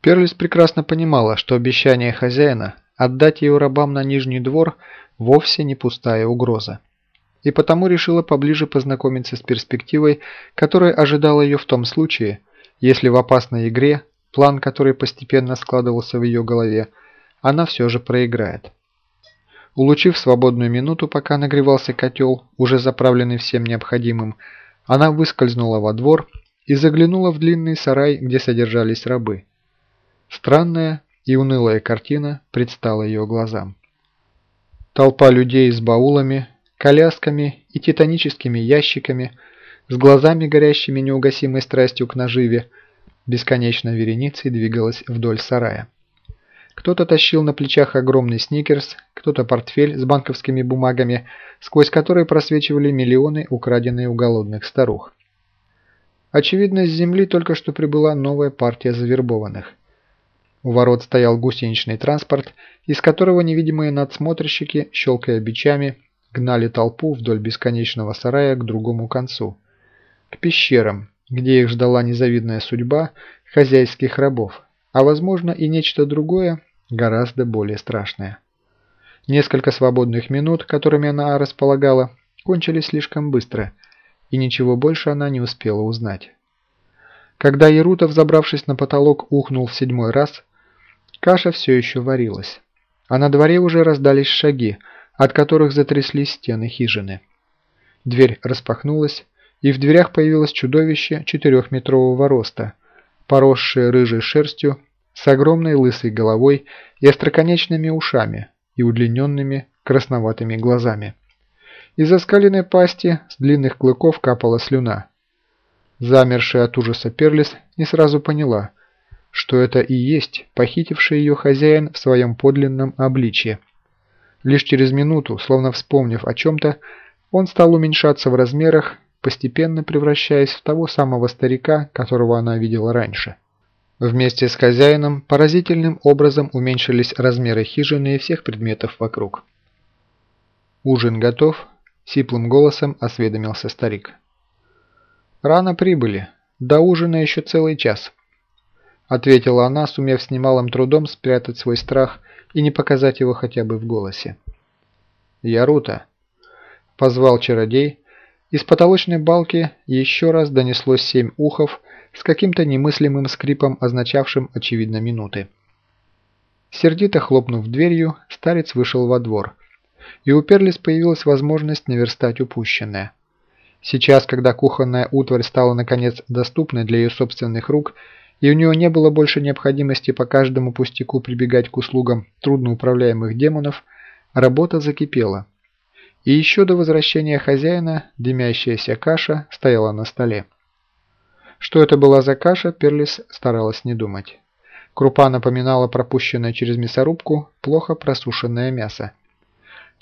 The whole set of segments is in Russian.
Перлис прекрасно понимала, что обещание хозяина отдать ее рабам на Нижний двор вовсе не пустая угроза. И потому решила поближе познакомиться с перспективой, которая ожидала ее в том случае, если в опасной игре, план который постепенно складывался в ее голове, она все же проиграет. Улучив свободную минуту, пока нагревался котел, уже заправленный всем необходимым, она выскользнула во двор и заглянула в длинный сарай, где содержались рабы. Странная и унылая картина предстала ее глазам. Толпа людей с баулами, колясками и титаническими ящиками, с глазами горящими неугасимой страстью к наживе, бесконечно вереницей двигалась вдоль сарая. Кто-то тащил на плечах огромный сникерс, кто-то портфель с банковскими бумагами, сквозь которые просвечивали миллионы, украденные у голодных старух. Очевидно, с земли только что прибыла новая партия завербованных. У ворот стоял гусеничный транспорт, из которого невидимые надсмотрщики, щелкая бичами, гнали толпу вдоль бесконечного сарая к другому концу. К пещерам, где их ждала незавидная судьба хозяйских рабов, а возможно и нечто другое, гораздо более страшное. Несколько свободных минут, которыми она располагала, кончились слишком быстро, и ничего больше она не успела узнать. Когда Ярутов, забравшись на потолок, ухнул в седьмой раз, каша все еще варилась, а на дворе уже раздались шаги, от которых затряслись стены хижины. Дверь распахнулась, и в дверях появилось чудовище четырехметрового роста, поросшее рыжей шерстью с огромной лысой головой и остроконечными ушами и удлиненными красноватыми глазами. Из оскаленной пасти с длинных клыков капала слюна. Замершая от ужаса Перлис не сразу поняла, что это и есть похитивший ее хозяин в своем подлинном обличье. Лишь через минуту, словно вспомнив о чем-то, он стал уменьшаться в размерах, постепенно превращаясь в того самого старика, которого она видела раньше. Вместе с хозяином поразительным образом уменьшились размеры хижины и всех предметов вокруг. «Ужин готов?» – сиплым голосом осведомился старик. «Рано прибыли. До ужина еще целый час», – ответила она, сумев с немалым трудом спрятать свой страх и не показать его хотя бы в голосе. «Ярута!» – позвал чародей. Из потолочной балки еще раз донеслось семь ухов – с каким-то немыслимым скрипом, означавшим, очевидно, минуты. Сердито хлопнув дверью, старец вышел во двор, и у Перлис появилась возможность наверстать упущенное. Сейчас, когда кухонная утварь стала наконец доступной для ее собственных рук, и у нее не было больше необходимости по каждому пустяку прибегать к услугам трудноуправляемых демонов, работа закипела. И еще до возвращения хозяина дымящаяся каша стояла на столе. Что это была за каша, Перлис старалась не думать. Крупа напоминала пропущенное через мясорубку плохо просушенное мясо.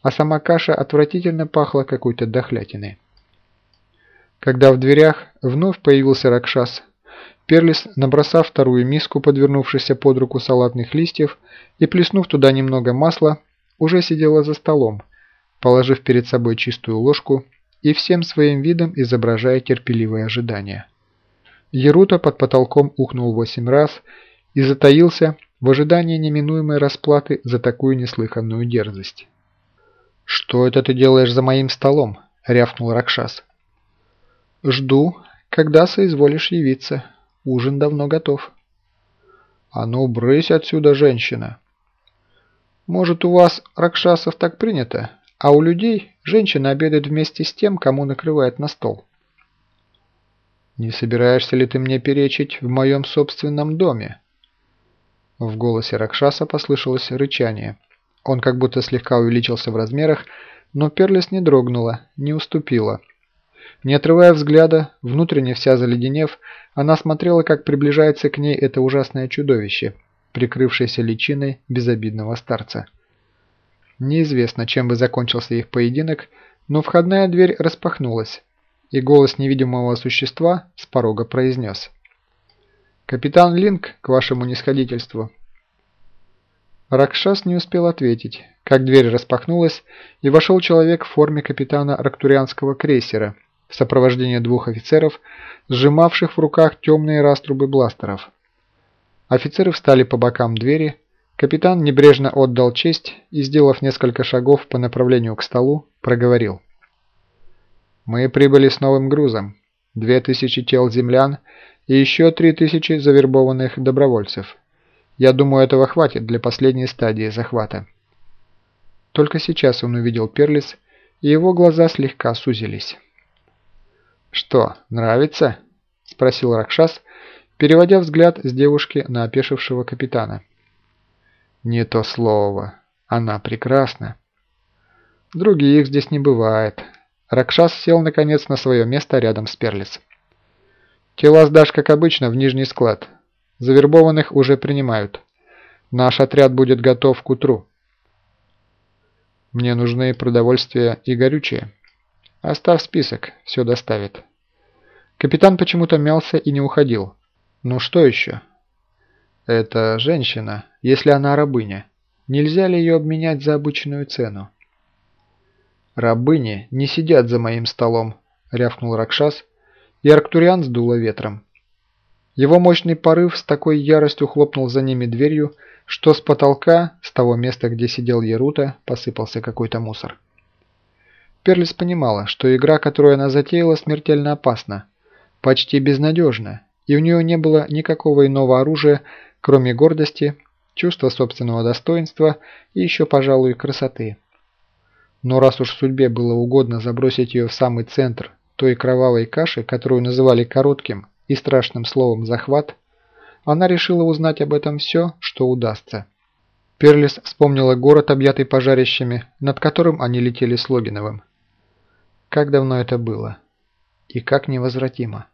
А сама каша отвратительно пахла какой-то дохлятиной. Когда в дверях вновь появился Ракшас, Перлис, набросав вторую миску, подвернувшуюся под руку салатных листьев, и плеснув туда немного масла, уже сидела за столом, положив перед собой чистую ложку и всем своим видом изображая терпеливое ожидание. Ерута под потолком ухнул восемь раз и затаился в ожидании неминуемой расплаты за такую неслыханную дерзость. «Что это ты делаешь за моим столом?» – рявкнул Ракшас. «Жду, когда соизволишь явиться. Ужин давно готов». «А ну, брысь отсюда, женщина!» «Может, у вас, Ракшасов, так принято, а у людей женщина обедает вместе с тем, кому накрывает на стол». «Не собираешься ли ты мне перечить в моем собственном доме?» В голосе Ракшаса послышалось рычание. Он как будто слегка увеличился в размерах, но Перлис не дрогнула, не уступила. Не отрывая взгляда, внутренне вся заледенев, она смотрела, как приближается к ней это ужасное чудовище, прикрывшееся личиной безобидного старца. Неизвестно, чем бы закончился их поединок, но входная дверь распахнулась, и голос невидимого существа с порога произнес. «Капитан Линк, к вашему нисходительству». Ракшас не успел ответить, как дверь распахнулась, и вошел человек в форме капитана рактурианского крейсера в сопровождении двух офицеров, сжимавших в руках темные раструбы бластеров. Офицеры встали по бокам двери, капитан небрежно отдал честь и, сделав несколько шагов по направлению к столу, проговорил. «Мы прибыли с новым грузом. Две тысячи тел землян и еще три тысячи завербованных добровольцев. Я думаю, этого хватит для последней стадии захвата». Только сейчас он увидел Перлис, и его глаза слегка сузились. «Что, нравится?» – спросил Ракшас, переводя взгляд с девушки на опешившего капитана. «Не то слово. Она прекрасна». «Других здесь не бывает». Ракшас сел наконец на свое место рядом с Перлис. «Тела сдашь, как обычно, в нижний склад. Завербованных уже принимают. Наш отряд будет готов к утру». «Мне нужны продовольствие и горючее». «Оставь список, все доставит». Капитан почему-то мялся и не уходил. «Ну что еще?» «Это женщина, если она рабыня. Нельзя ли ее обменять за обычную цену?» «Рабыни не сидят за моим столом», — рявкнул Ракшас, и Арктуриан сдуло ветром. Его мощный порыв с такой яростью хлопнул за ними дверью, что с потолка, с того места, где сидел Ярута, посыпался какой-то мусор. Перлис понимала, что игра, которую она затеяла, смертельно опасна, почти безнадежна, и у нее не было никакого иного оружия, кроме гордости, чувства собственного достоинства и еще, пожалуй, красоты. Но раз уж судьбе было угодно забросить ее в самый центр той кровавой каши, которую называли коротким и страшным словом «захват», она решила узнать об этом все, что удастся. Перлис вспомнила город, объятый пожарищами, над которым они летели с Логиновым. Как давно это было? И как невозвратимо.